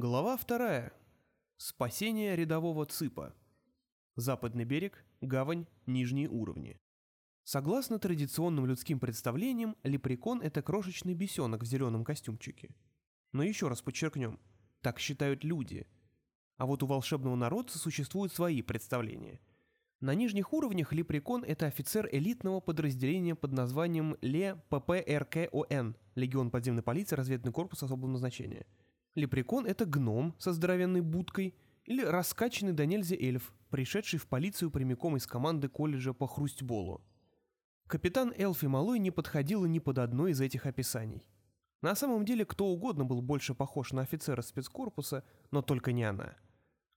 Глава вторая. Спасение рядового ЦИПа. Западный берег, гавань, нижние уровни. Согласно традиционным людским представлениям, лепрекон – это крошечный бесенок в зеленом костюмчике. Но еще раз подчеркнем, так считают люди. А вот у волшебного народца существуют свои представления. На нижних уровнях лепрекон – это офицер элитного подразделения под названием Ле ППРКОН – Легион подземной полиции, разведный корпус особого назначения – Лепрекон — это гном со здоровенной будкой или раскачанный до нельзя эльф, пришедший в полицию прямиком из команды колледжа по хрустьболу. Капитан Элфи Малой не подходила ни под одно из этих описаний. На самом деле кто угодно был больше похож на офицера спецкорпуса, но только не она.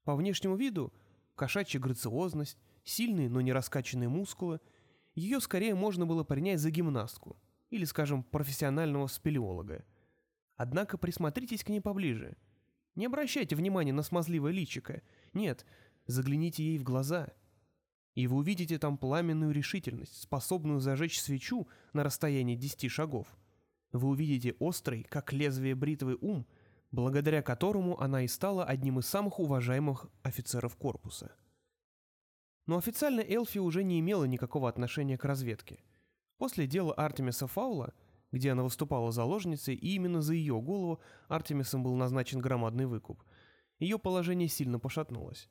По внешнему виду – кошачья грациозность, сильные, но не раскачанные мускулы – ее скорее можно было принять за гимнастку или, скажем, профессионального спелеолога. Однако присмотритесь к ней поближе. Не обращайте внимания на смазливое личико. Нет, загляните ей в глаза. И вы увидите там пламенную решительность, способную зажечь свечу на расстоянии десяти шагов. Вы увидите острый, как лезвие бритвы ум, благодаря которому она и стала одним из самых уважаемых офицеров корпуса. Но официально Элфи уже не имела никакого отношения к разведке. После дела Артемиса Фаула – где она выступала заложницей, и именно за ее голову Артемисом был назначен громадный выкуп. Ее положение сильно пошатнулось.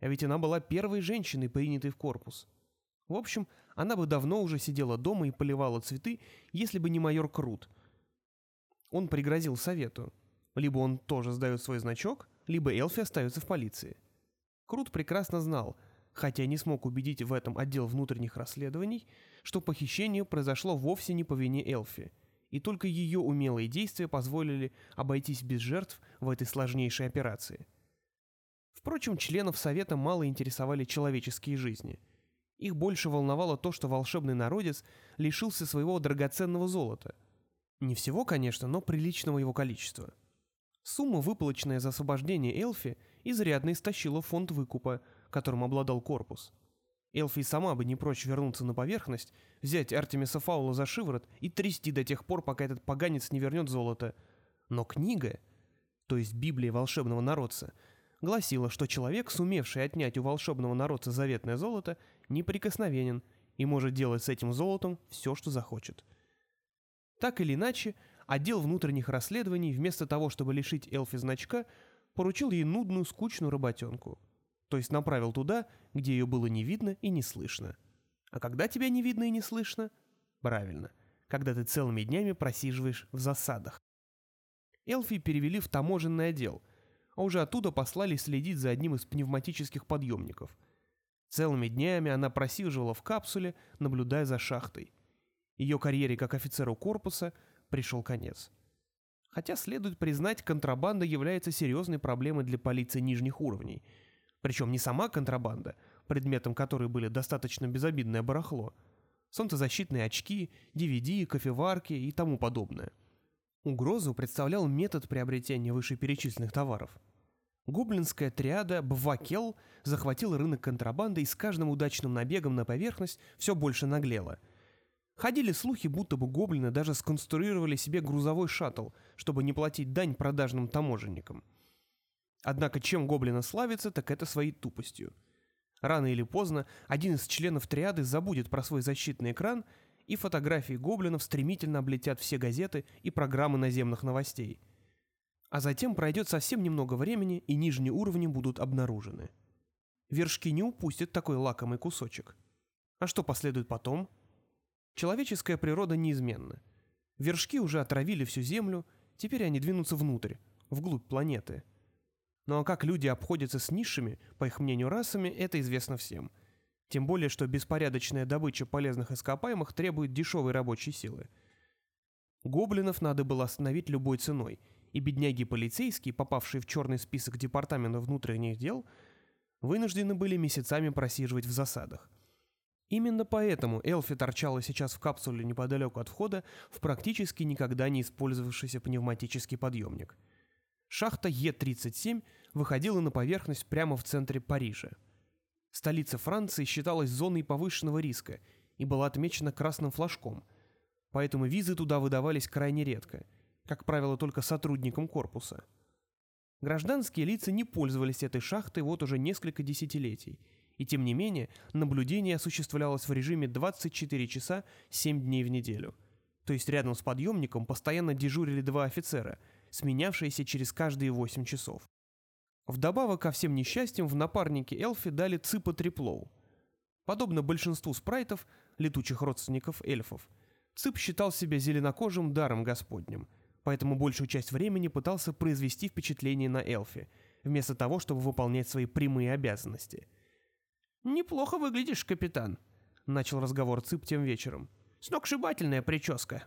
А ведь она была первой женщиной, принятой в корпус. В общем, она бы давно уже сидела дома и поливала цветы, если бы не майор Крут. Он пригрозил совету. Либо он тоже сдает свой значок, либо Элфи остается в полиции. Крут прекрасно знал, хотя не смог убедить в этом отдел внутренних расследований, что похищение произошло вовсе не по вине Элфи, и только ее умелые действия позволили обойтись без жертв в этой сложнейшей операции. Впрочем, членов Совета мало интересовали человеческие жизни. Их больше волновало то, что волшебный народец лишился своего драгоценного золота. Не всего, конечно, но приличного его количества. Сумма, выплаченная за освобождение Элфи, изрядно истощила фонд выкупа, которым обладал корпус – Элфи сама бы не прочь вернуться на поверхность, взять Артемиса Фаула за шиворот и трясти до тех пор, пока этот поганец не вернет золото. Но книга, то есть Библия волшебного народца, гласила, что человек, сумевший отнять у волшебного народца заветное золото, неприкосновенен и может делать с этим золотом все, что захочет. Так или иначе, отдел внутренних расследований, вместо того, чтобы лишить Элфи значка, поручил ей нудную, скучную работенку — то есть направил туда, где ее было не видно и не слышно. А когда тебя не видно и не слышно? Правильно, когда ты целыми днями просиживаешь в засадах. Элфи перевели в таможенный отдел, а уже оттуда послали следить за одним из пневматических подъемников. Целыми днями она просиживала в капсуле, наблюдая за шахтой. Ее карьере как офицеру корпуса пришел конец. Хотя, следует признать, контрабанда является серьезной проблемой для полиции нижних уровней – причем не сама контрабанда, предметом которой были достаточно безобидное барахло, солнцезащитные очки, DVD, кофеварки и тому подобное. Угрозу представлял метод приобретения вышеперечисленных товаров. Гоблинская триада Бвакел захватила рынок контрабанды и с каждым удачным набегом на поверхность все больше наглела. Ходили слухи, будто бы гоблины даже сконструировали себе грузовой шаттл, чтобы не платить дань продажным таможенникам. Однако чем гоблина славится, так это своей тупостью. Рано или поздно один из членов триады забудет про свой защитный экран, и фотографии гоблинов стремительно облетят все газеты и программы наземных новостей. А затем пройдет совсем немного времени, и нижние уровни будут обнаружены. Вершки не упустят такой лакомый кусочек. А что последует потом? Человеческая природа неизменна. Вершки уже отравили всю Землю, теперь они двинутся внутрь, вглубь планеты – ну а как люди обходятся с низшими, по их мнению, расами, это известно всем. Тем более, что беспорядочная добыча полезных ископаемых требует дешевой рабочей силы. Гоблинов надо было остановить любой ценой, и бедняги-полицейские, попавшие в черный список Департамента внутренних дел, вынуждены были месяцами просиживать в засадах. Именно поэтому Элфи торчала сейчас в капсуле неподалеку от входа в практически никогда не использовавшийся пневматический подъемник – Шахта Е-37 выходила на поверхность прямо в центре Парижа. Столица Франции считалась зоной повышенного риска и была отмечена красным флажком, поэтому визы туда выдавались крайне редко, как правило, только сотрудникам корпуса. Гражданские лица не пользовались этой шахтой вот уже несколько десятилетий, и тем не менее наблюдение осуществлялось в режиме 24 часа 7 дней в неделю. То есть рядом с подъемником постоянно дежурили два офицера, сменявшиеся через каждые 8 часов. Вдобавок ко всем несчастьям в напарнике Элфи дали Ципа Триплоу. Подобно большинству спрайтов, летучих родственников эльфов, Цып считал себя зеленокожим даром господним – поэтому большую часть времени пытался произвести впечатление на Элфи, вместо того, чтобы выполнять свои прямые обязанности. «Неплохо выглядишь, капитан», — начал разговор Цып тем вечером. «Сногсшибательная прическа».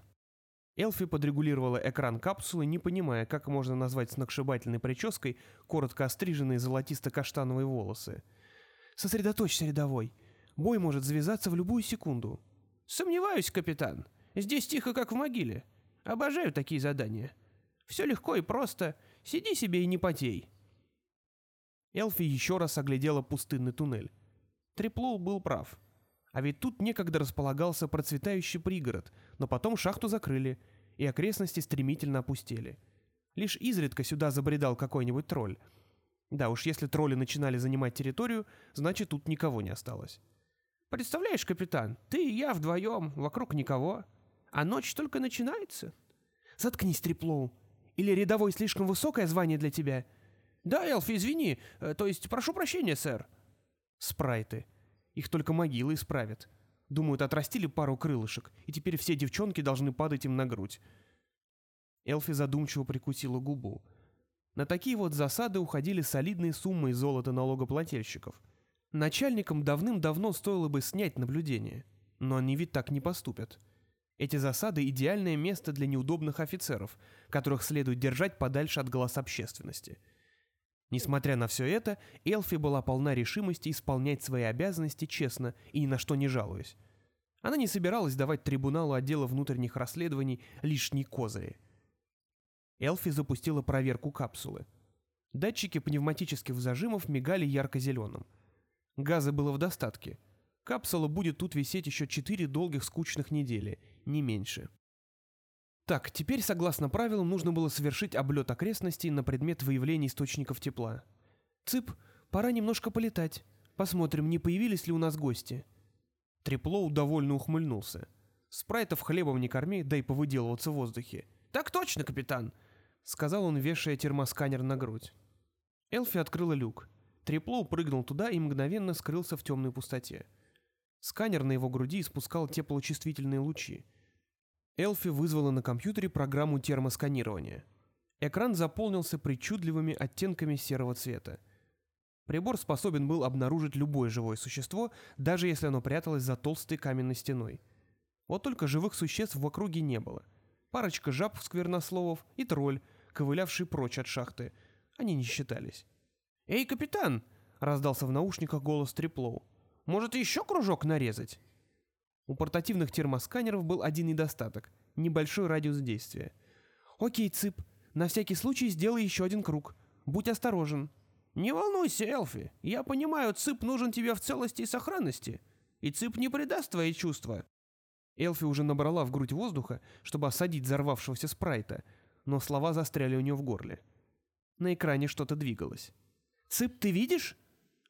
Элфи подрегулировала экран капсулы, не понимая, как можно назвать сногсшибательной прической коротко остриженные золотисто-каштановые волосы. «Сосредоточься, рядовой. Бой может завязаться в любую секунду». «Сомневаюсь, капитан. Здесь тихо, как в могиле. Обожаю такие задания. Все легко и просто. Сиди себе и не потей. Элфи еще раз оглядела пустынный туннель. Треплоу был прав. А ведь тут некогда располагался процветающий пригород, но потом шахту закрыли, и окрестности стремительно опустели. Лишь изредка сюда забредал какой-нибудь тролль. Да уж, если тролли начинали занимать территорию, значит тут никого не осталось. «Представляешь, капитан, ты и я вдвоем, вокруг никого. А ночь только начинается. Заткнись, Триплоу. Или рядовой слишком высокое звание для тебя? Да, Элфи, извини. Э, то есть, прошу прощения, сэр. Спрайты. Их только могилы исправят. Думают, отрастили пару крылышек, и теперь все девчонки должны падать им на грудь. Элфи задумчиво прикусила губу. На такие вот засады уходили солидные суммы золота налогоплательщиков. Начальникам давным-давно стоило бы снять наблюдение. Но они ведь так не поступят. Эти засады – идеальное место для неудобных офицеров, которых следует держать подальше от глаз общественности. Несмотря на все это, Элфи была полна решимости исполнять свои обязанности честно и ни на что не жалуясь. Она не собиралась давать трибуналу отдела внутренних расследований лишние козыри. Элфи запустила проверку капсулы. Датчики пневматических зажимов мигали ярко-зеленым. Газа было в достатке. Капсула будет тут висеть еще четыре долгих скучных недели – не меньше. Так, теперь, согласно правилам, нужно было совершить облет окрестностей на предмет выявления источников тепла. Цып, пора немножко полетать. Посмотрим, не появились ли у нас гости. Треплоу довольно ухмыльнулся. Спрайтов хлебом не корми, дай повыделываться в воздухе. «Так точно, капитан!» — сказал он, вешая термосканер на грудь. Элфи открыла люк. Треплоу прыгнул туда и мгновенно скрылся в темной пустоте. Сканер на его груди испускал теплочувствительные лучи. Элфи вызвала на компьютере программу термосканирования. Экран заполнился причудливыми оттенками серого цвета. Прибор способен был обнаружить любое живое существо, даже если оно пряталось за толстой каменной стеной. Вот только живых существ в округе не было. Парочка жаб сквернословов и тролль, ковылявший прочь от шахты. Они не считались. «Эй, капитан!» — раздался в наушниках голос Триплоу. «Может, еще кружок нарезать?» У портативных термосканеров был один недостаток – небольшой радиус действия. «Окей, Цып, на всякий случай сделай еще один круг. Будь осторожен». «Не волнуйся, Элфи. Я понимаю, Цып нужен тебе в целости и сохранности. И Цып не предаст твои чувства». Элфи уже набрала в грудь воздуха, чтобы осадить взорвавшегося спрайта, но слова застряли у нее в горле. На экране что-то двигалось. «Цып, ты видишь?»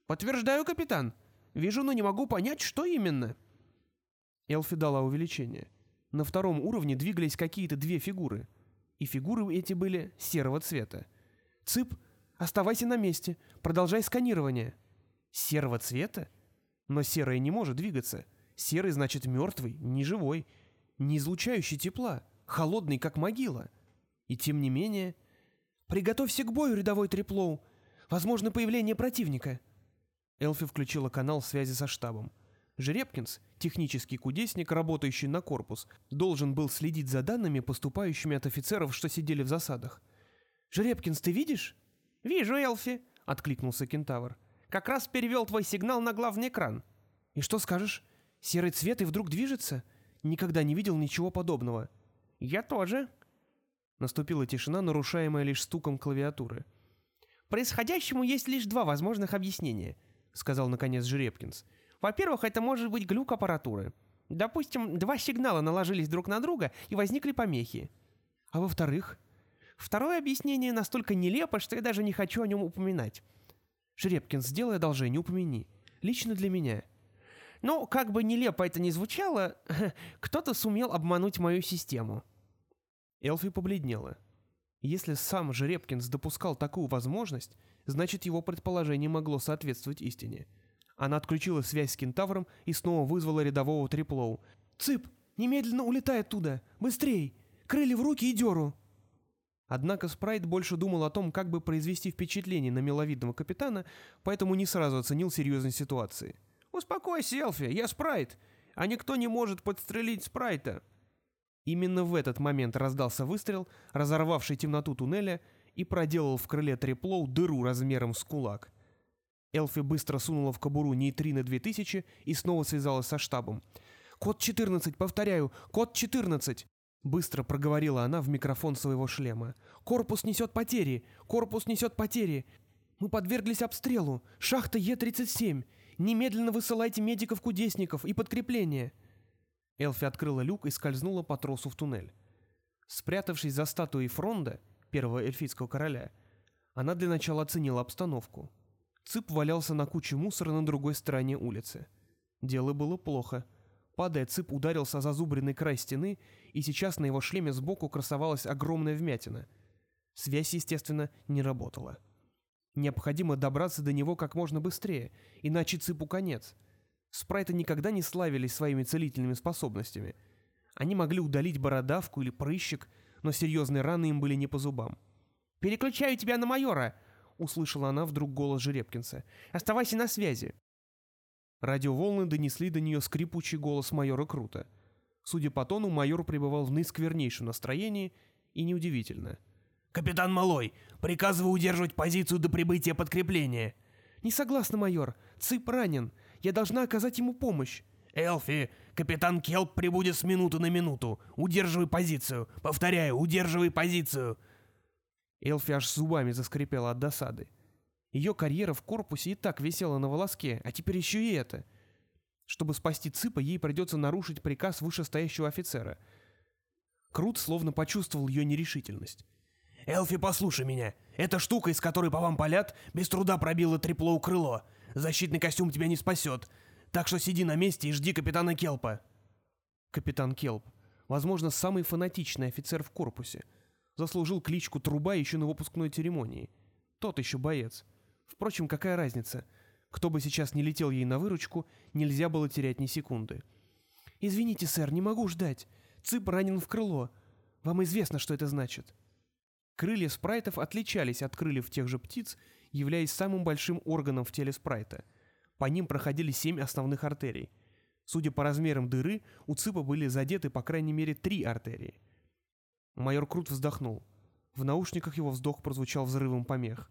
«Подтверждаю, капитан. Вижу, но не могу понять, что именно». Элфи дала увеличение. На втором уровне двигались какие-то две фигуры. И фигуры эти были серого цвета. «Цып, оставайся на месте, продолжай сканирование». «Серого цвета? Но серое не может двигаться. Серый значит мертвый, неживой, не излучающий тепла, холодный, как могила. И тем не менее... «Приготовься к бою, рядовой Треплоу. Возможно появление противника». Элфи включила канал связи со штабом. Жеребкинс, технический кудесник, работающий на корпус, должен был следить за данными, поступающими от офицеров, что сидели в засадах. «Жеребкинс, ты видишь?» «Вижу, Элфи», — откликнулся кентавр. «Как раз перевел твой сигнал на главный экран». «И что скажешь? Серый цвет и вдруг движется? Никогда не видел ничего подобного». «Я тоже». Наступила тишина, нарушаемая лишь стуком клавиатуры. «Происходящему есть лишь два возможных объяснения», — сказал наконец Жеребкинс. Во-первых, это может быть глюк аппаратуры. Допустим, два сигнала наложились друг на друга и возникли помехи. А во-вторых? Второе объяснение настолько нелепо, что я даже не хочу о нем упоминать. Жеребкин, сделай одолжение, упомяни. Лично для меня. Ну, как бы нелепо это ни звучало, кто-то сумел обмануть мою систему. Элфи побледнела. Если сам Жеребкинс допускал такую возможность, значит его предположение могло соответствовать истине. Она отключила связь с кентавром и снова вызвала рядового Триплоу. «Цып, немедленно улетай оттуда! Быстрей! Крылья в руки и дёру!» Однако Спрайт больше думал о том, как бы произвести впечатление на миловидного капитана, поэтому не сразу оценил серьезность ситуации. «Успокойся, Элфи, я Спрайт, а никто не может подстрелить Спрайта!» Именно в этот момент раздался выстрел, разорвавший темноту туннеля, и проделал в крыле Триплоу дыру размером с кулак. Элфи быстро сунула в кобуру нейтрино 2000 и снова связалась со штабом. «Код 14, повторяю, код 14!» Быстро проговорила она в микрофон своего шлема. «Корпус несет потери! Корпус несет потери! Мы подверглись обстрелу! Шахта Е-37! Немедленно высылайте медиков-кудесников и подкрепление!» Элфи открыла люк и скользнула по тросу в туннель. Спрятавшись за статуей Фронда, первого эльфийского короля, она для начала оценила обстановку. Цып валялся на куче мусора на другой стороне улицы. Дело было плохо. Падая, Цып ударился о зазубренный край стены, и сейчас на его шлеме сбоку красовалась огромная вмятина. Связь, естественно, не работала. Необходимо добраться до него как можно быстрее, иначе Цыпу конец — Спрайты никогда не славились своими целительными способностями. Они могли удалить бородавку или прыщик, но серьезные раны им были не по зубам. «Переключаю тебя на майора!» — услышала она вдруг голос Жеребкинса. «Оставайся на связи!» Радиоволны донесли до нее скрипучий голос майора Крута. Судя по тону, майор пребывал в наисквернейшем настроении, и неудивительно. «Капитан Малой, приказываю удерживать позицию до прибытия подкрепления!» «Не согласна, майор. Цып ранен. Я должна оказать ему помощь. Элфи, капитан Келп прибудет с минуты на минуту. Удерживай позицию. Повторяю, удерживай позицию. Элфи аж зубами заскрипела от досады. Ее карьера в корпусе и так висела на волоске, а теперь еще и это. Чтобы спасти Цыпа, ей придется нарушить приказ вышестоящего офицера. Крут словно почувствовал ее нерешительность. «Элфи, послушай меня. Эта штука, из которой по вам палят, без труда пробила трепло крыло. Защитный костюм тебя не спасет. Так что сиди на месте и жди капитана Келпа». Капитан Келп. Возможно, самый фанатичный офицер в корпусе. Заслужил кличку Труба еще на выпускной церемонии. Тот еще боец. Впрочем, какая разница? Кто бы сейчас не летел ей на выручку, нельзя было терять ни секунды. «Извините, сэр, не могу ждать. Цып ранен в крыло. Вам известно, что это значит». Крылья спрайтов отличались от крыльев тех же птиц являясь самым большим органом в теле спрайта. По ним проходили семь основных артерий. Судя по размерам дыры, у Ципа были задеты по крайней мере три артерии. Майор Крут вздохнул. В наушниках его вздох прозвучал взрывом помех.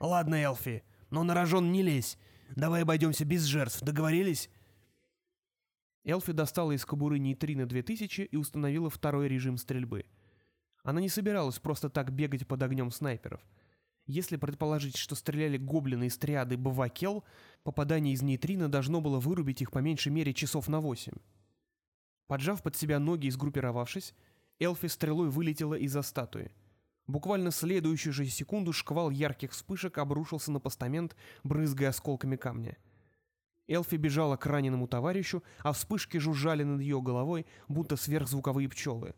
«Ладно, Элфи, но на рожон не лезь. Давай обойдемся без жертв, договорились?» Элфи достала из кобуры нейтрино 2000 и установила второй режим стрельбы. Она не собиралась просто так бегать под огнем снайперов — если предположить, что стреляли гоблины из триады Бавакел, попадание из нейтрина должно было вырубить их по меньшей мере часов на восемь. Поджав под себя ноги и сгруппировавшись, Элфи стрелой вылетела из-за статуи. Буквально следующую же секунду шквал ярких вспышек обрушился на постамент, брызгая осколками камня. Элфи бежала к раненому товарищу, а вспышки жужжали над ее головой, будто сверхзвуковые пчелы.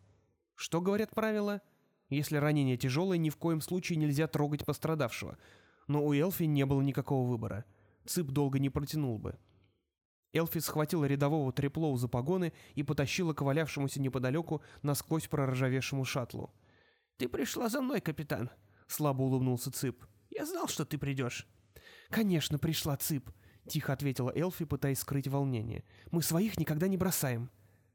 Что говорят правила? — если ранение тяжелое, ни в коем случае нельзя трогать пострадавшего. Но у Элфи не было никакого выбора. Цып долго не протянул бы. Элфи схватила рядового треплоу за погоны и потащила к валявшемуся неподалеку насквозь проржавевшему шаттлу. «Ты пришла за мной, капитан», — слабо улыбнулся Цып. «Я знал, что ты придешь». «Конечно, пришла, Цып», — тихо ответила Элфи, пытаясь скрыть волнение. «Мы своих никогда не бросаем».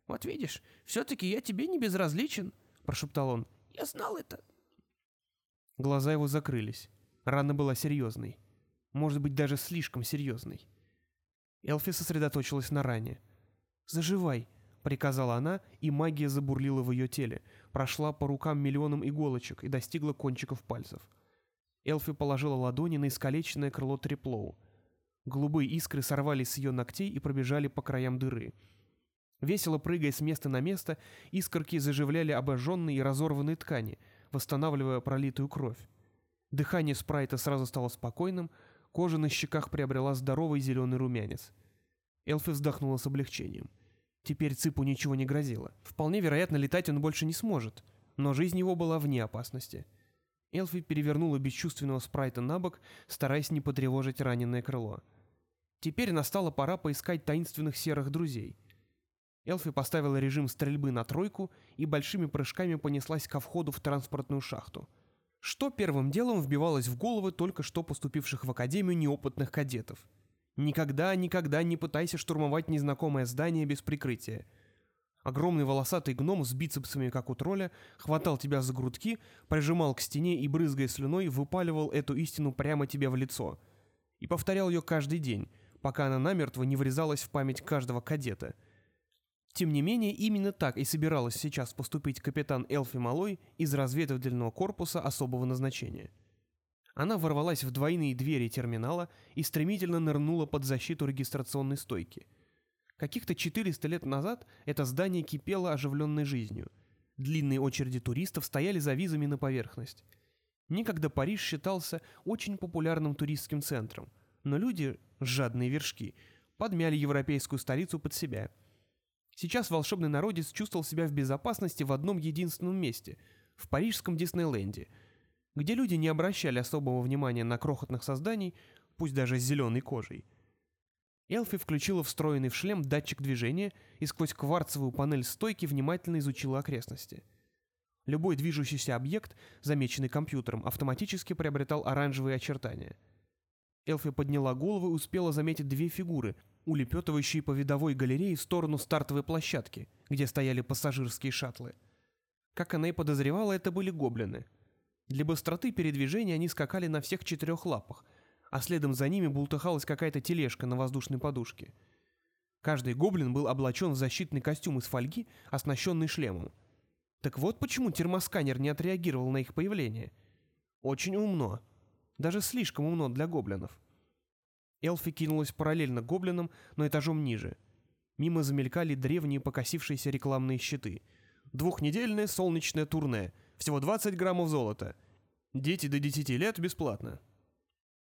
«Вот видишь, все-таки я тебе не безразличен», — прошептал он. Я знал это. Глаза его закрылись. Рана была серьезной. Может быть, даже слишком серьезной. Элфи сосредоточилась на ране. «Заживай», — приказала она, и магия забурлила в ее теле, прошла по рукам миллионам иголочек и достигла кончиков пальцев. Элфи положила ладони на искалеченное крыло треплоу. Голубые искры сорвались с ее ногтей и пробежали по краям дыры — Весело прыгая с места на место, искорки заживляли обожженные и разорванные ткани, восстанавливая пролитую кровь. Дыхание спрайта сразу стало спокойным, кожа на щеках приобрела здоровый зеленый румянец. Элфи вздохнула с облегчением. Теперь Ципу ничего не грозило. Вполне вероятно, летать он больше не сможет, но жизнь его была вне опасности. Элфи перевернула бесчувственного спрайта на бок, стараясь не потревожить раненое крыло. Теперь настала пора поискать таинственных серых друзей. Элфи поставила режим стрельбы на тройку и большими прыжками понеслась ко входу в транспортную шахту. Что первым делом вбивалось в головы только что поступивших в академию неопытных кадетов? Никогда, никогда не пытайся штурмовать незнакомое здание без прикрытия – Огромный волосатый гном с бицепсами, как у тролля, хватал тебя за грудки, прижимал к стене и, брызгая слюной, выпаливал эту истину прямо тебе в лицо. И повторял ее каждый день, пока она намертво не врезалась в память каждого кадета. Тем не менее, именно так и собиралась сейчас поступить капитан Элфи Малой из разведывательного корпуса особого назначения. Она ворвалась в двойные двери терминала и стремительно нырнула под защиту регистрационной стойки – Каких-то 400 лет назад это здание кипело оживленной жизнью. Длинные очереди туристов стояли за визами на поверхность. Никогда Париж считался очень популярным туристским центром, но люди, жадные вершки, подмяли европейскую столицу под себя. Сейчас волшебный народец чувствовал себя в безопасности в одном единственном месте – в парижском Диснейленде, где люди не обращали особого внимания на крохотных созданий, пусть даже с зеленой кожей – Элфи включила встроенный в шлем датчик движения и сквозь кварцевую панель стойки внимательно изучила окрестности. Любой движущийся объект, замеченный компьютером, автоматически приобретал оранжевые очертания. Элфи подняла голову и успела заметить две фигуры, улепетывающие по видовой галерее в сторону стартовой площадки, где стояли пассажирские шаттлы. Как она и подозревала, это были гоблины. Для быстроты передвижения они скакали на всех четырех лапах – а следом за ними бултыхалась какая-то тележка на воздушной подушке. Каждый гоблин был облачен в защитный костюм из фольги, оснащенный шлемом. Так вот почему термосканер не отреагировал на их появление. Очень умно. Даже слишком умно для гоблинов. Элфи кинулась параллельно гоблинам, но этажом ниже. Мимо замелькали древние покосившиеся рекламные щиты. Двухнедельное солнечное турне. Всего 20 граммов золота. Дети до 10 лет бесплатно.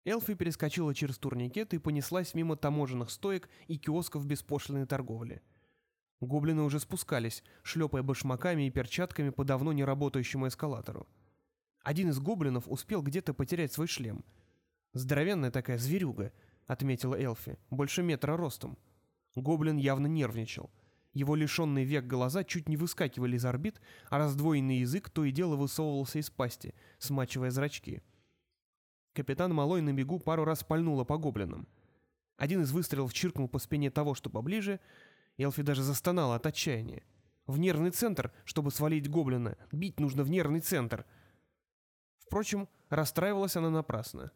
Элфи перескочила через турникет и понеслась мимо таможенных стоек и киосков беспошлиной торговли. Гоблины уже спускались, шлепая башмаками и перчатками по давно не работающему эскалатору. Один из гоблинов успел где-то потерять свой шлем. «Здоровенная такая зверюга», — отметила Элфи, — «больше метра ростом». Гоблин явно нервничал. Его лишенные век глаза чуть не выскакивали из орбит, а раздвоенный язык то и дело высовывался из пасти, смачивая зрачки. Капитан Малой на бегу пару раз пальнула по гоблинам. Один из выстрелов чиркнул по спине того, что поближе, Элфи даже застонала от отчаяния. В нервный центр, чтобы свалить гоблина. Бить нужно в нервный центр. Впрочем, расстраивалась она напрасно.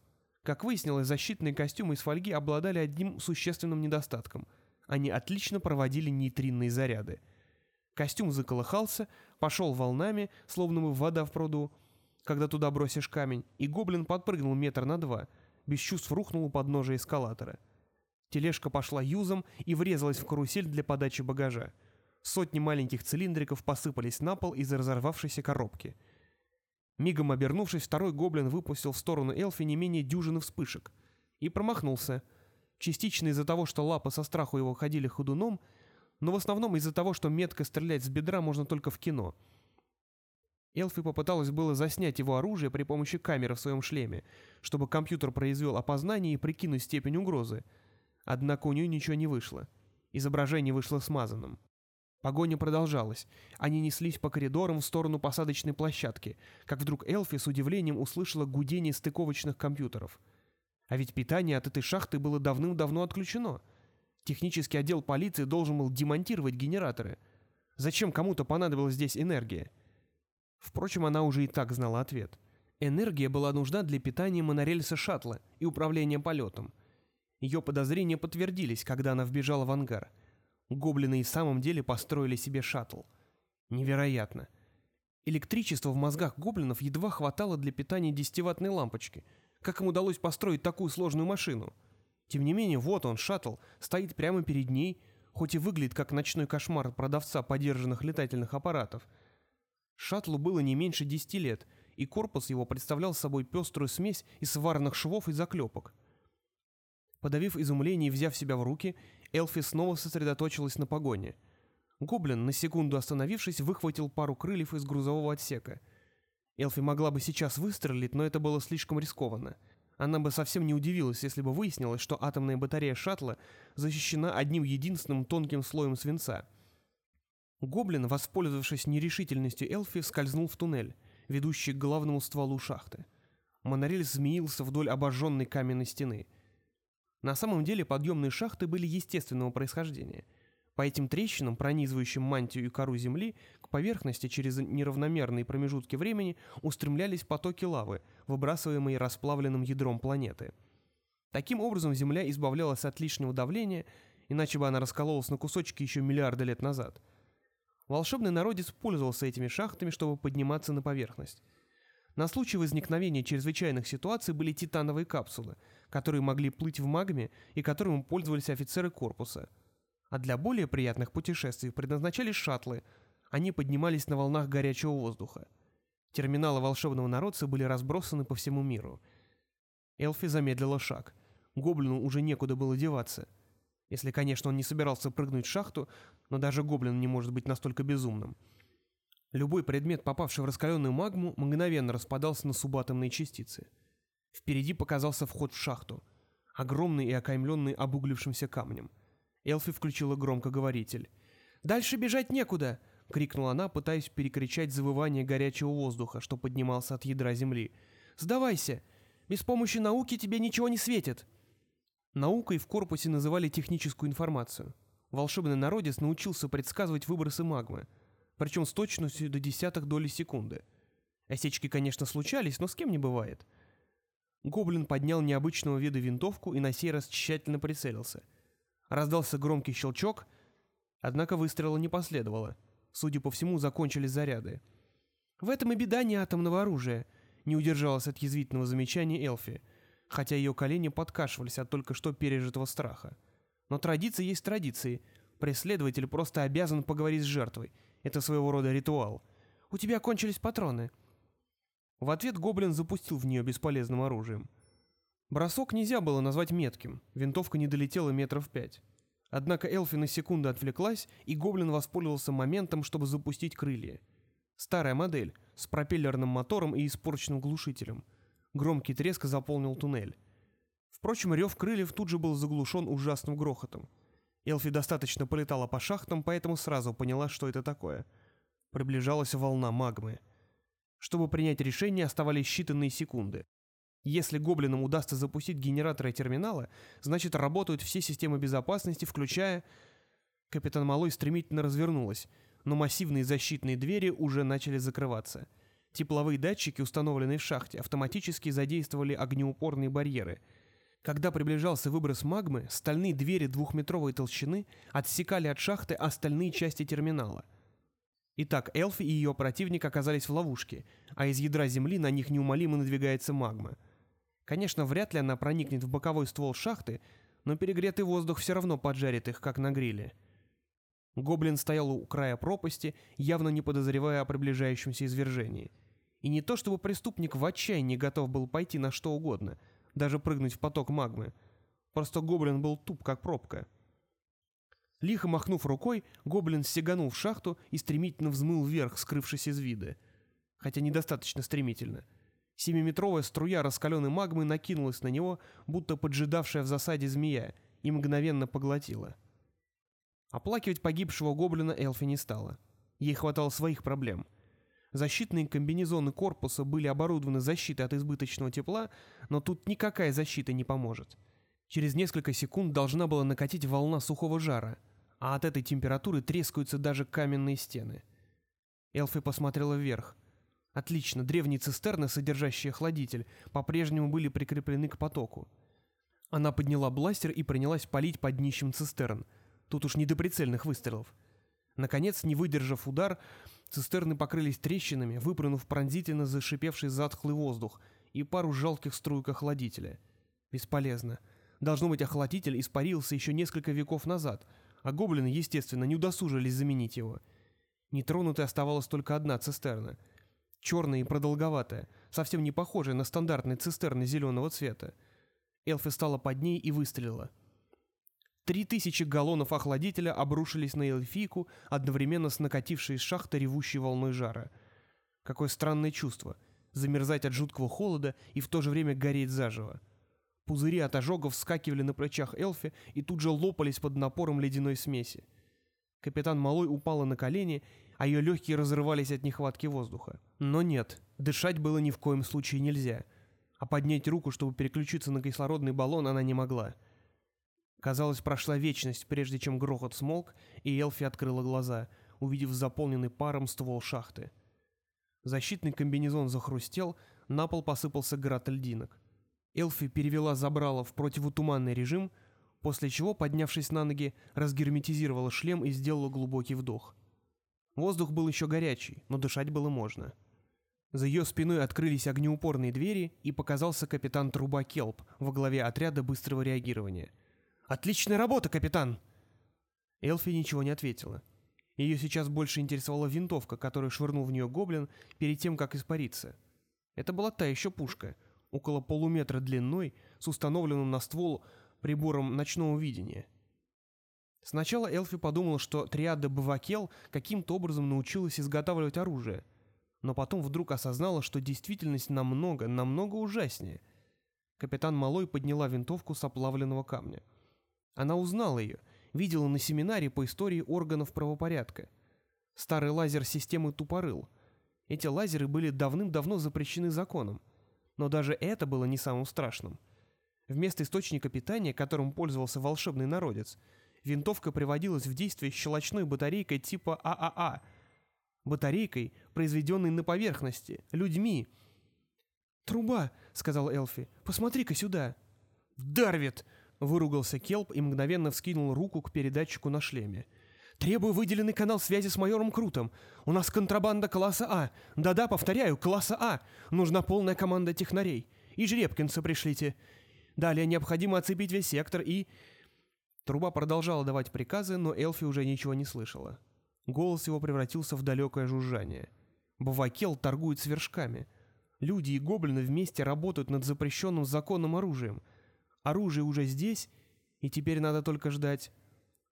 Как выяснилось, защитные костюмы из фольги обладали одним существенным недостатком. Они отлично проводили нейтринные заряды. Костюм заколыхался, пошел волнами, словно бы вода в пруду, когда туда бросишь камень, и гоблин подпрыгнул метр на два, без чувств рухнул у подножия эскалатора. Тележка пошла юзом и врезалась в карусель для подачи багажа. Сотни маленьких цилиндриков посыпались на пол из разорвавшейся коробки. Мигом обернувшись, второй гоблин выпустил в сторону Элфи не менее дюжины вспышек. И промахнулся. Частично из-за того, что лапы со страху его ходили ходуном, но в основном из-за того, что метко стрелять с бедра можно только в кино — Элфи попыталась было заснять его оружие при помощи камеры в своем шлеме, чтобы компьютер произвел опознание и прикинуть степень угрозы. Однако у нее ничего не вышло. Изображение вышло смазанным. Погоня продолжалась. Они неслись по коридорам в сторону посадочной площадки, как вдруг Элфи с удивлением услышала гудение стыковочных компьютеров. А ведь питание от этой шахты было давным-давно отключено. Технический отдел полиции должен был демонтировать генераторы. Зачем кому-то понадобилась здесь энергия? Впрочем, она уже и так знала ответ. Энергия была нужна для питания монорельса шаттла и управления полетом. Ее подозрения подтвердились, когда она вбежала в ангар. Гоблины и в самом деле построили себе шаттл. Невероятно. Электричества в мозгах гоблинов едва хватало для питания десятиваттной лампочки. Как им удалось построить такую сложную машину? Тем не менее, вот он, шаттл, стоит прямо перед ней, хоть и выглядит как ночной кошмар продавца подержанных летательных аппаратов – Шаттлу было не меньше десяти лет, и корпус его представлял собой пеструю смесь из сварных швов и заклепок. Подавив изумление и взяв себя в руки, Элфи снова сосредоточилась на погоне. Гоблин, на секунду остановившись, выхватил пару крыльев из грузового отсека. Элфи могла бы сейчас выстрелить, но это было слишком рискованно. Она бы совсем не удивилась, если бы выяснилось, что атомная батарея шаттла защищена одним единственным тонким слоем свинца. Гоблин, воспользовавшись нерешительностью Элфи, скользнул в туннель, ведущий к главному стволу шахты. Монорельс змеился вдоль обожженной каменной стены. На самом деле подъемные шахты были естественного происхождения. По этим трещинам, пронизывающим мантию и кору Земли, к поверхности через неравномерные промежутки времени устремлялись потоки лавы, выбрасываемые расплавленным ядром планеты. Таким образом, Земля избавлялась от лишнего давления, иначе бы она раскололась на кусочки еще миллиарды лет назад – Волшебный народец пользовался этими шахтами, чтобы подниматься на поверхность. На случай возникновения чрезвычайных ситуаций были титановые капсулы, которые могли плыть в магме и которыми пользовались офицеры корпуса. А для более приятных путешествий предназначались шаттлы. Они поднимались на волнах горячего воздуха. Терминалы волшебного народца были разбросаны по всему миру. Элфи замедлила шаг. Гоблину уже некуда было деваться. Если, конечно, он не собирался прыгнуть в шахту, но даже гоблин не может быть настолько безумным. Любой предмет, попавший в раскаленную магму, мгновенно распадался на субатомные частицы. Впереди показался вход в шахту, огромный и окаймленный обуглившимся камнем. Элфи включила громкоговоритель. «Дальше бежать некуда!» — крикнула она, пытаясь перекричать завывание горячего воздуха, что поднимался от ядра земли. «Сдавайся! Без помощи науки тебе ничего не светит!» Наукой в корпусе называли техническую информацию. Волшебный народец научился предсказывать выбросы магмы, причем с точностью до десятых доли секунды. Осечки, конечно, случались, но с кем не бывает. Гоблин поднял необычного вида винтовку и на сей раз тщательно прицелился. Раздался громкий щелчок, однако выстрела не последовало. Судя по всему, закончились заряды. «В этом и беда не атомного оружия», — не удержалась от язвительного замечания Элфи — хотя ее колени подкашивались от только что пережитого страха. Но традиции есть традиции. Преследователь просто обязан поговорить с жертвой. Это своего рода ритуал. «У тебя кончились патроны». В ответ гоблин запустил в нее бесполезным оружием. Бросок нельзя было назвать метким, винтовка не долетела метров пять. Однако Элфи на секунду отвлеклась, и гоблин воспользовался моментом, чтобы запустить крылья. Старая модель, с пропеллерным мотором и испорченным глушителем – Громкий треск заполнил туннель. Впрочем, рев крыльев тут же был заглушен ужасным грохотом. Элфи достаточно полетала по шахтам, поэтому сразу поняла, что это такое. Приближалась волна магмы. Чтобы принять решение, оставались считанные секунды. Если гоблинам удастся запустить генераторы терминала, значит работают все системы безопасности, включая... Капитан Малой стремительно развернулась, но массивные защитные двери уже начали закрываться — Тепловые датчики, установленные в шахте, автоматически задействовали огнеупорные барьеры. Когда приближался выброс магмы, стальные двери двухметровой толщины отсекали от шахты остальные части терминала. Итак, Элфи и ее противник оказались в ловушке, а из ядра Земли на них неумолимо надвигается магма. Конечно, вряд ли она проникнет в боковой ствол шахты, но перегретый воздух все равно поджарит их, как на гриле. Гоблин стоял у края пропасти, явно не подозревая о приближающемся извержении. И не то чтобы преступник в отчаянии готов был пойти на что угодно, даже прыгнуть в поток магмы. Просто гоблин был туп, как пробка. Лихо махнув рукой, гоблин сиганул в шахту и стремительно взмыл вверх, скрывшись из вида. Хотя недостаточно стремительно. Семиметровая струя раскаленной магмы накинулась на него, будто поджидавшая в засаде змея, и мгновенно поглотила. Оплакивать погибшего гоблина Элфи не стала. Ей хватало своих проблем — Защитные комбинезоны корпуса были оборудованы защитой от избыточного тепла, но тут никакая защита не поможет. Через несколько секунд должна была накатить волна сухого жара, а от этой температуры трескаются даже каменные стены. Элфи посмотрела вверх. Отлично, древние цистерны, содержащие охладитель, по-прежнему были прикреплены к потоку. Она подняла бластер и принялась палить под днищем цистерн. Тут уж не до прицельных выстрелов. Наконец, не выдержав удар, Цистерны покрылись трещинами, выпрыгнув пронзительно зашипевший затхлый воздух и пару жалких струйк охладителя. Бесполезно. Должно быть, охладитель испарился еще несколько веков назад, а гоблины, естественно, не удосужились заменить его. Нетронутой оставалась только одна цистерна. Черная и продолговатая, совсем не похожая на стандартные цистерны зеленого цвета. Элфи стала под ней и выстрелила. Три тысячи галлонов охладителя обрушились на эльфийку, одновременно с накатившей из шахты ревущей волной жара. Какое странное чувство — замерзать от жуткого холода и в то же время гореть заживо. Пузыри от ожогов вскакивали на плечах Элфи и тут же лопались под напором ледяной смеси. Капитан Малой упала на колени, а ее легкие разрывались от нехватки воздуха. Но нет, дышать было ни в коем случае нельзя. А поднять руку, чтобы переключиться на кислородный баллон, она не могла. Казалось, прошла вечность, прежде чем грохот смолк, и Элфи открыла глаза, увидев заполненный паром ствол шахты. Защитный комбинезон захрустел, на пол посыпался град льдинок. Элфи перевела забрала в противотуманный режим, после чего, поднявшись на ноги, разгерметизировала шлем и сделала глубокий вдох. Воздух был еще горячий, но дышать было можно. За ее спиной открылись огнеупорные двери, и показался капитан Труба Келп во главе отряда быстрого реагирования. «Отличная работа, капитан!» Элфи ничего не ответила. Ее сейчас больше интересовала винтовка, которую швырнул в нее гоблин перед тем, как испариться. Это была та еще пушка, около полуметра длиной, с установленным на ствол прибором ночного видения. Сначала Элфи подумал, что триада Бавакел каким-то образом научилась изготавливать оружие, но потом вдруг осознала, что действительность намного, намного ужаснее. Капитан Малой подняла винтовку с оплавленного камня. Она узнала ее, видела на семинаре по истории органов правопорядка. Старый лазер системы Тупорыл. Эти лазеры были давным-давно запрещены законом. Но даже это было не самым страшным. Вместо источника питания, которым пользовался волшебный народец, винтовка приводилась в действие щелочной батарейкой типа ААА. Батарейкой, произведенной на поверхности, людьми. «Труба», — сказал Элфи, — «посмотри-ка сюда». «Дарвит!» — выругался Келп и мгновенно вскинул руку к передатчику на шлеме. Требую выделенный канал связи с майором Крутом. У нас контрабанда класса А. Да-да, повторяю, класса А. Нужна полная команда технарей. И Жеребкинса пришлите. Далее необходимо оцепить весь сектор и...» Труба продолжала давать приказы, но Элфи уже ничего не слышала. Голос его превратился в далекое жужжание. Бавакел торгует с вершками. Люди и гоблины вместе работают над запрещенным законным оружием. Оружие уже здесь, и теперь надо только ждать...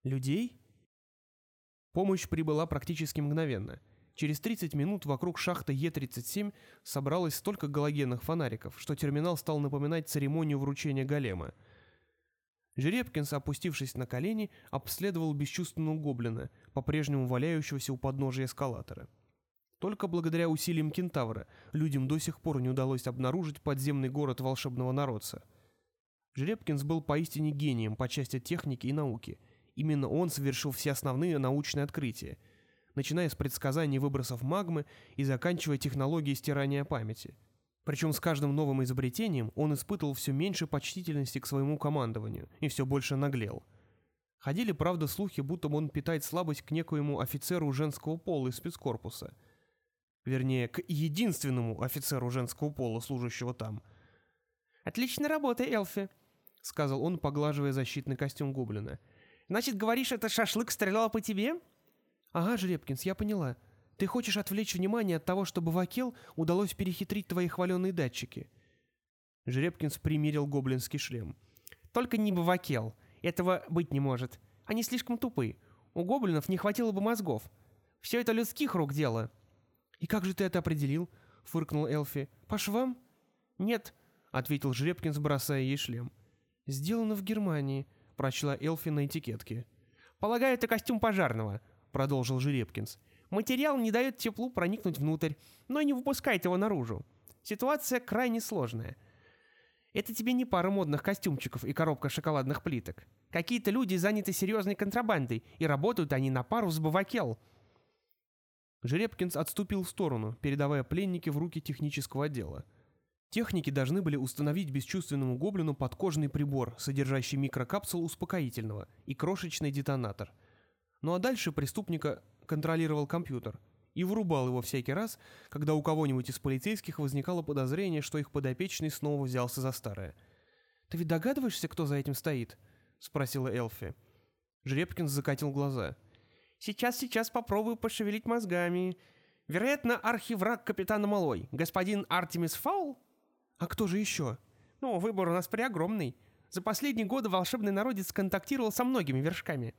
людей? Помощь прибыла практически мгновенно. Через 30 минут вокруг шахты Е-37 собралось столько галогенных фонариков, что терминал стал напоминать церемонию вручения голема. Жеребкинс, опустившись на колени, обследовал бесчувственного гоблина, по-прежнему валяющегося у подножия эскалатора. Только благодаря усилиям кентавра людям до сих пор не удалось обнаружить подземный город волшебного народца. Жеребкинс был поистине гением по части техники и науки – Именно он совершил все основные научные открытия, начиная с предсказаний выбросов магмы и заканчивая технологией стирания памяти. Причем с каждым новым изобретением он испытывал все меньше почтительности к своему командованию и все больше наглел. Ходили, правда, слухи, будто он питает слабость к некоему офицеру женского пола из спецкорпуса. Вернее, к единственному офицеру женского пола, служащего там. «Отличная работа, Элфи», — сказал он, поглаживая защитный костюм гоблина — Значит, говоришь, это шашлык стрелял по тебе?» «Ага, Жеребкинс, я поняла. Ты хочешь отвлечь внимание от того, чтобы Вакел удалось перехитрить твои хваленые датчики?» Жеребкинс примерил гоблинский шлем. «Только не Бавакел. Этого быть не может. Они слишком тупы. У гоблинов не хватило бы мозгов. Все это людских рук дело». «И как же ты это определил?» — фыркнул Элфи. «По швам?» «Нет», — ответил Жеребкинс, бросая ей шлем. «Сделано в Германии», — прочла Элфи на этикетке. «Полагаю, это костюм пожарного», — продолжил Жеребкинс. «Материал не дает теплу проникнуть внутрь, но и не выпускает его наружу. Ситуация крайне сложная. Это тебе не пара модных костюмчиков и коробка шоколадных плиток. Какие-то люди заняты серьезной контрабандой, и работают они на пару с Бавакел». Жеребкинс отступил в сторону, передавая пленники в руки технического отдела. Техники должны были установить бесчувственному гоблину подкожный прибор, содержащий микрокапсулу успокоительного и крошечный детонатор. Ну а дальше преступника контролировал компьютер и вырубал его всякий раз, когда у кого-нибудь из полицейских возникало подозрение, что их подопечный снова взялся за старое. «Ты ведь догадываешься, кто за этим стоит?» — спросила Элфи. Жеребкинс закатил глаза. Сейчас, сейчас попробую пошевелить мозгами. Вероятно, архивраг капитана Малой, господин Артемис Фаул? А кто же еще? Ну, выбор у нас преогромный. За последние годы волшебный народец контактировал со многими вершками.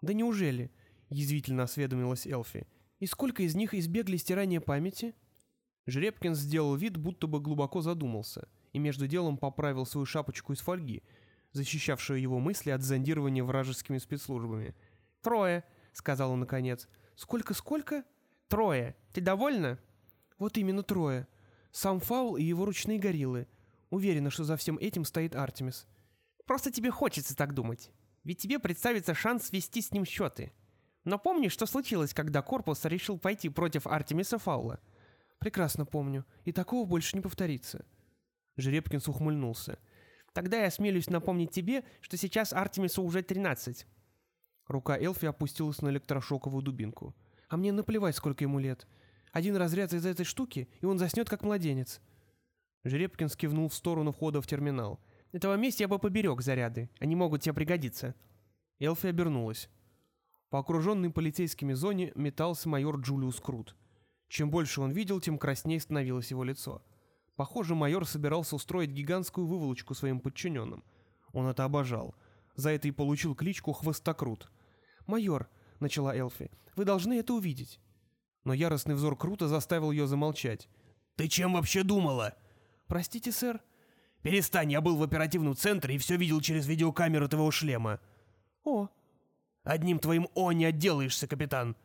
Да неужели? Язвительно осведомилась Элфи. И сколько из них избегли стирания памяти? Жребкин сделал вид, будто бы глубоко задумался, и между делом поправил свою шапочку из фольги, защищавшую его мысли от зондирования вражескими спецслужбами. «Трое», — сказал он наконец. «Сколько-сколько?» «Трое. Ты довольна?» «Вот именно трое. Сам Фаул и его ручные гориллы. Уверена, что за всем этим стоит Артемис». «Просто тебе хочется так думать. Ведь тебе представится шанс свести с ним счеты. Но помнишь, что случилось, когда корпус решил пойти против Артемиса Фаула?» «Прекрасно помню. И такого больше не повторится». Жеребкинс ухмыльнулся. «Тогда я осмелюсь напомнить тебе, что сейчас Артемису уже 13». Рука Элфи опустилась на электрошоковую дубинку. «А мне наплевать, сколько ему лет. Один разряд из этой штуки, и он заснет, как младенец». Жеребкин скивнул в сторону входа в терминал. «Этого места я бы поберег заряды. Они могут тебе пригодиться». Элфи обернулась. По окруженной полицейскими зоне метался майор Джулиус Крут. Чем больше он видел, тем краснее становилось его лицо. Похоже, майор собирался устроить гигантскую выволочку своим подчиненным. Он это обожал. За это и получил кличку «Хвостокрут». «Майор», — начала Элфи, — «вы должны это увидеть». Но яростный взор Крута заставил ее замолчать. «Ты чем вообще думала?» «Простите, сэр?» «Перестань, я был в оперативном центре и все видел через видеокамеру твоего шлема». «О». «Одним твоим «о» не отделаешься, капитан».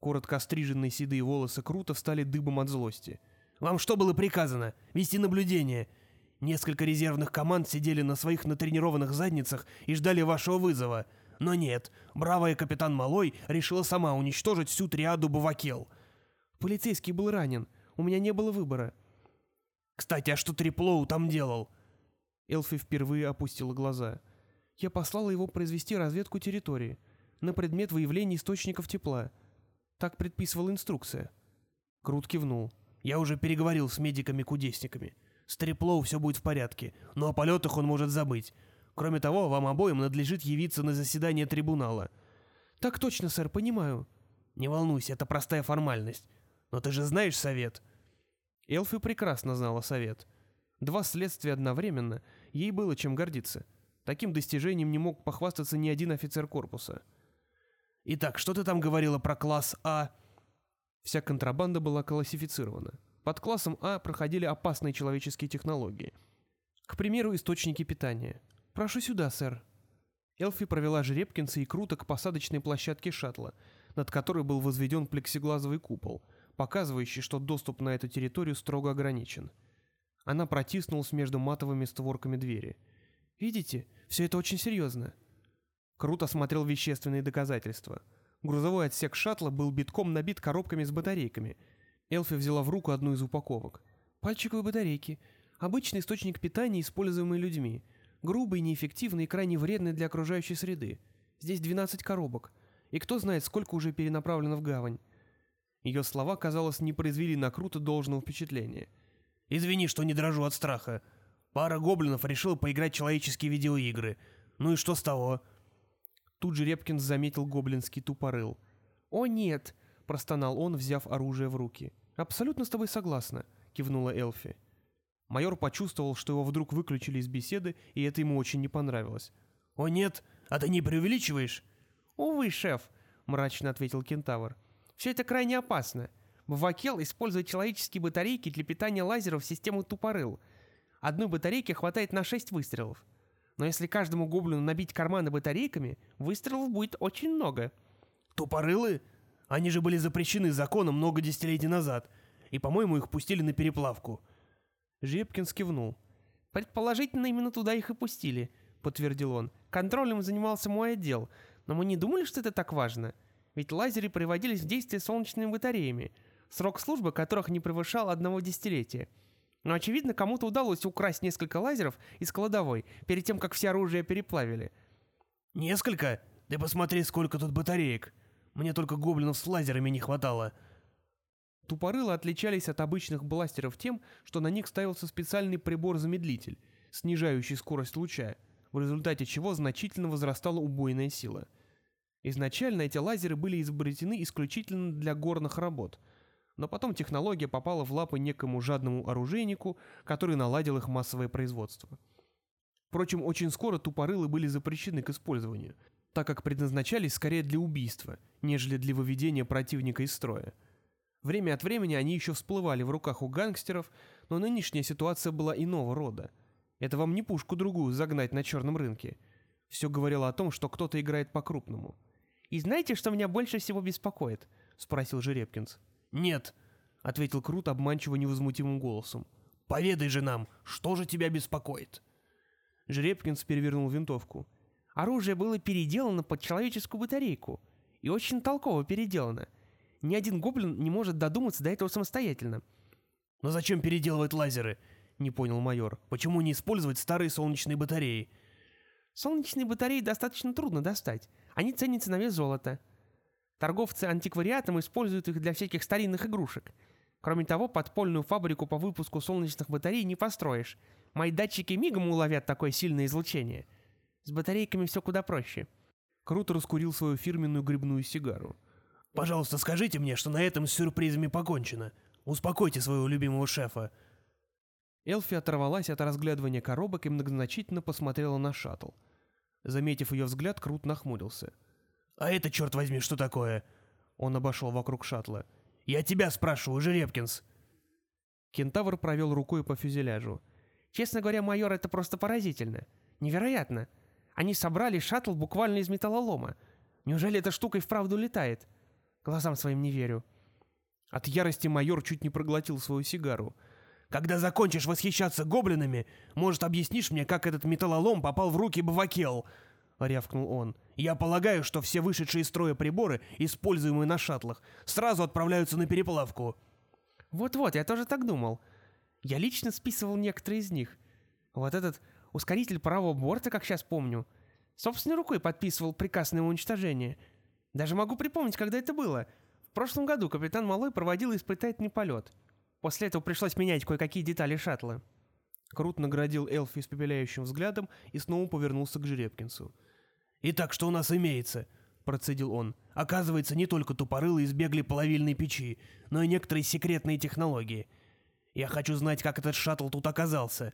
Коротко остриженные седые волосы Крута встали дыбом от злости. «Вам что было приказано? Вести наблюдение?» Несколько резервных команд сидели на своих натренированных задницах и ждали вашего вызова. Но нет, бравая капитан Малой решила сама уничтожить всю триаду Бувакел. Полицейский был ранен. У меня не было выбора. Кстати, а что Триплоу там делал? Элфи впервые опустила глаза. Я послала его произвести разведку территории на предмет выявления источников тепла. Так предписывала инструкция. Крут кивнул. Я уже переговорил с медиками-кудесниками. С Триплоу все будет в порядке, но о полетах он может забыть. Кроме того, вам обоим надлежит явиться на заседание трибунала». «Так точно, сэр, понимаю». «Не волнуйся, это простая формальность. Но ты же знаешь совет». Элфи прекрасно знала совет. Два следствия одновременно, ей было чем гордиться. Таким достижением не мог похвастаться ни один офицер корпуса. «Итак, что ты там говорила про класс А?» Вся контрабанда была классифицирована. Под классом А проходили опасные человеческие технологии. К примеру, источники питания. «Прошу сюда, сэр». Элфи провела Жеребкинса и Круто к посадочной площадке шаттла, над которой был возведен плексиглазовый купол, показывающий, что доступ на эту территорию строго ограничен. Она протиснулась между матовыми створками двери. «Видите, все это очень серьезно». Круто осмотрел вещественные доказательства. Грузовой отсек шаттла был битком набит коробками с батарейками – Элфи взяла в руку одну из упаковок. «Пальчиковые батарейки. Обычный источник питания, используемый людьми. Грубый, неэффективный и крайне вредный для окружающей среды. Здесь 12 коробок. И кто знает, сколько уже перенаправлено в гавань». Ее слова, казалось, не произвели на Круто должного впечатления. «Извини, что не дрожу от страха. Пара гоблинов решила поиграть человеческие видеоигры. Ну и что с того?» Тут же Репкинс заметил гоблинский тупорыл. «О нет!» — простонал он, взяв оружие в руки. «Абсолютно с тобой согласна», — кивнула Элфи. Майор почувствовал, что его вдруг выключили из беседы, и это ему очень не понравилось. «О нет, а ты не преувеличиваешь?» «Увы, шеф», — мрачно ответил кентавр. «Все это крайне опасно. Бавакел использует человеческие батарейки для питания лазеров в систему тупорыл. Одной батарейки хватает на шесть выстрелов. Но если каждому гоблину набить карманы батарейками, выстрелов будет очень много». «Тупорылы? Они же были запрещены законом много десятилетий назад, и, по-моему, их пустили на переплавку». Жепкин скивнул. «Предположительно, именно туда их и пустили», — подтвердил он. «Контролем занимался мой отдел, но мы не думали, что это так важно. Ведь лазеры приводились в действие солнечными батареями, срок службы которых не превышал одного десятилетия. Но, очевидно, кому-то удалось украсть несколько лазеров из кладовой перед тем, как все оружие переплавили». «Несколько? Ты посмотри, сколько тут батареек!» Мне только гоблинов с лазерами не хватало. Тупорылы отличались от обычных бластеров тем, что на них ставился специальный прибор-замедлитель, снижающий скорость луча, в результате чего значительно возрастала убойная сила. Изначально эти лазеры были изобретены исключительно для горных работ, но потом технология попала в лапы некому жадному оружейнику, который наладил их массовое производство. Впрочем, очень скоро тупорылы были запрещены к использованию, так как предназначались скорее для убийства, нежели для выведения противника из строя. Время от времени они еще всплывали в руках у гангстеров, но нынешняя ситуация была иного рода. Это вам не пушку-другую загнать на черном рынке. Все говорило о том, что кто-то играет по-крупному. «И знаете, что меня больше всего беспокоит?» — спросил Жеребкинс. «Нет», — ответил Крут обманчиво невозмутимым голосом. «Поведай же нам, что же тебя беспокоит?» Жеребкинс перевернул винтовку. «Оружие было переделано под человеческую батарейку. И очень толково переделано. Ни один гоблин не может додуматься до этого самостоятельно. «Но зачем переделывать лазеры?» — не понял майор. «Почему не использовать старые солнечные батареи?» «Солнечные батареи достаточно трудно достать. Они ценятся на вес золота. Торговцы антиквариатом используют их для всяких старинных игрушек. Кроме того, подпольную фабрику по выпуску солнечных батарей не построишь. Мои датчики мигом уловят такое сильное излучение. С батарейками все куда проще». Круто раскурил свою фирменную грибную сигару. Пожалуйста, скажите мне, что на этом с сюрпризами покончено. Успокойте своего любимого шефа». Элфи оторвалась от разглядывания коробок и многозначительно посмотрела на шаттл. Заметив ее взгляд, Крут нахмурился. «А это, черт возьми, что такое?» Он обошел вокруг шаттла. «Я тебя спрашиваю, Жеребкинс!» Кентавр провел рукой по фюзеляжу. «Честно говоря, майор, это просто поразительно. Невероятно. Они собрали шаттл буквально из металлолома. Неужели эта штука и вправду летает? Глазам своим не верю. От ярости майор чуть не проглотил свою сигару. «Когда закончишь восхищаться гоблинами, может, объяснишь мне, как этот металлолом попал в руки Бавакел?» — рявкнул он. «Я полагаю, что все вышедшие из строя приборы, используемые на шаттлах, сразу отправляются на переплавку». «Вот-вот, я тоже так думал. Я лично списывал некоторые из них. Вот этот ускоритель правого борта, как сейчас помню. Собственной рукой подписывал приказ на его уничтожение — даже могу припомнить, когда это было. В прошлом году капитан Малой проводил испытательный полет. После этого пришлось менять кое-какие детали шаттла. Крут наградил Элфи испепеляющим взглядом и снова повернулся к Жеребкинсу. «Итак, что у нас имеется?» — процедил он. «Оказывается, не только тупорылы избегли половильной печи, но и некоторые секретные технологии. Я хочу знать, как этот шаттл тут оказался.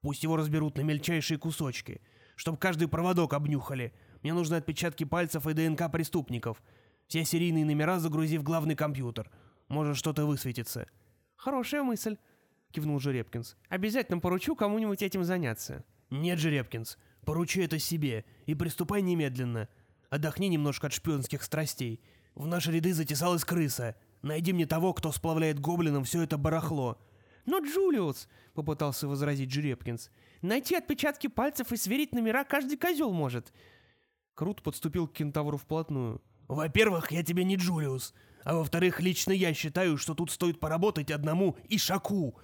Пусть его разберут на мельчайшие кусочки, чтобы каждый проводок обнюхали, мне нужны отпечатки пальцев и ДНК преступников. Все серийные номера загрузи в главный компьютер. Может, что-то высветится». «Хорошая мысль», — кивнул Жеребкинс. «Обязательно поручу кому-нибудь этим заняться». «Нет, Жеребкинс, поручи это себе и приступай немедленно. Отдохни немножко от шпионских страстей. В наши ряды затесалась крыса. Найди мне того, кто сплавляет гоблинам все это барахло». «Но, Джулиус», — попытался возразить Жеребкинс, — «найти отпечатки пальцев и сверить номера каждый козел может. Крут подступил к кентавру вплотную. «Во-первых, я тебе не Джулиус, а во-вторых, лично я считаю, что тут стоит поработать одному Ишаку».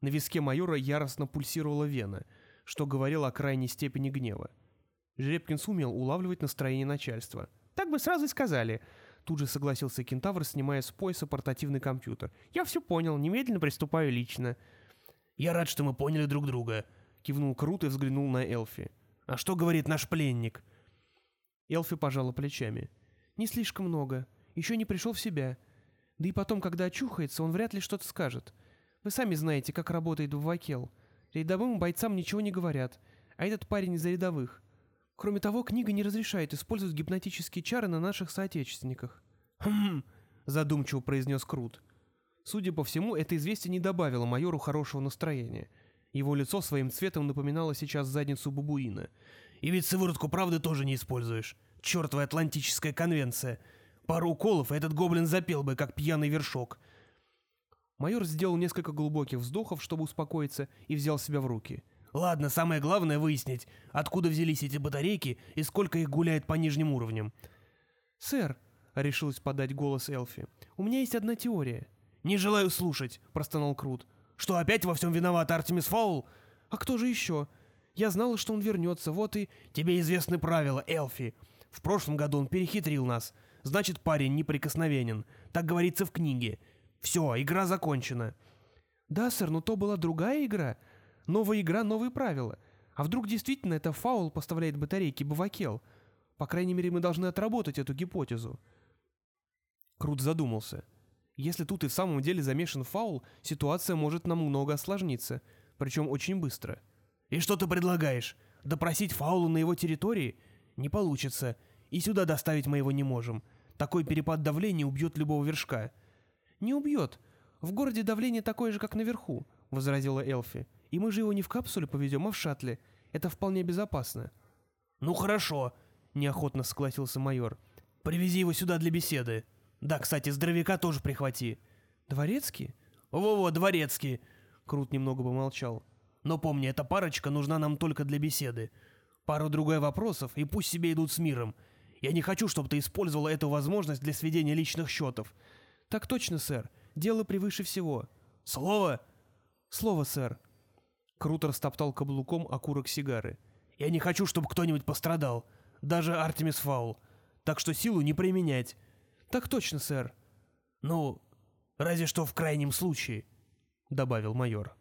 На виске майора яростно пульсировала вена, что говорило о крайней степени гнева. Жеребкин сумел улавливать настроение начальства. «Так бы сразу и сказали», Тут же согласился кентавр, снимая с пояса портативный компьютер. «Я все понял, немедленно приступаю лично». «Я рад, что мы поняли друг друга», — кивнул Крут и взглянул на Элфи. «А что говорит наш пленник?» Элфи пожала плечами. «Не слишком много. Еще не пришел в себя. Да и потом, когда очухается, он вряд ли что-то скажет. Вы сами знаете, как работает Вакел. Рядовым бойцам ничего не говорят, а этот парень из рядовых. Кроме того, книга не разрешает использовать гипнотические чары на наших соотечественниках». «Хм...» — задумчиво произнес Крут. Судя по всему, это известие не добавило майору хорошего настроения. Его лицо своим цветом напоминало сейчас задницу бабуина — и ведь сыворотку правды тоже не используешь. Чертова Атлантическая конвенция. Пару уколов, и этот гоблин запел бы, как пьяный вершок. Майор сделал несколько глубоких вздохов, чтобы успокоиться, и взял себя в руки. Ладно, самое главное выяснить, откуда взялись эти батарейки и сколько их гуляет по нижним уровням. «Сэр», — решилась подать голос Элфи, — «у меня есть одна теория». «Не желаю слушать», — простонал Крут. «Что, опять во всем виноват Артемис Фаул?» «А кто же еще? Я знала, что он вернется, вот и... Тебе известны правила, Элфи. В прошлом году он перехитрил нас. Значит, парень неприкосновенен. Так говорится в книге. Все, игра закончена. Да, сэр, но то была другая игра. Новая игра, новые правила. А вдруг действительно это фаул поставляет батарейки Бавакел? По крайней мере, мы должны отработать эту гипотезу. Крут задумался. Если тут и в самом деле замешан фаул, ситуация может намного осложниться, причем очень быстро. «И что ты предлагаешь? Допросить фаула на его территории? Не получится. И сюда доставить мы его не можем. Такой перепад давления убьет любого вершка». «Не убьет. В городе давление такое же, как наверху», — возразила Элфи. «И мы же его не в капсуле повезем, а в шаттле. Это вполне безопасно». «Ну хорошо», — неохотно согласился майор. «Привези его сюда для беседы. Да, кстати, здоровяка тоже прихвати». «Дворецкий?» «Во-во, дворецкий!» Крут немного помолчал. «Но помни, эта парочка нужна нам только для беседы. Пару-другой вопросов, и пусть себе идут с миром. Я не хочу, чтобы ты использовала эту возможность для сведения личных счетов». «Так точно, сэр. Дело превыше всего». «Слово?» «Слово, сэр». Крут растоптал каблуком окурок сигары. «Я не хочу, чтобы кто-нибудь пострадал. Даже Артемис Фаул. Так что силу не применять». «Так точно, сэр». «Ну, разве что в крайнем случае», — добавил майор.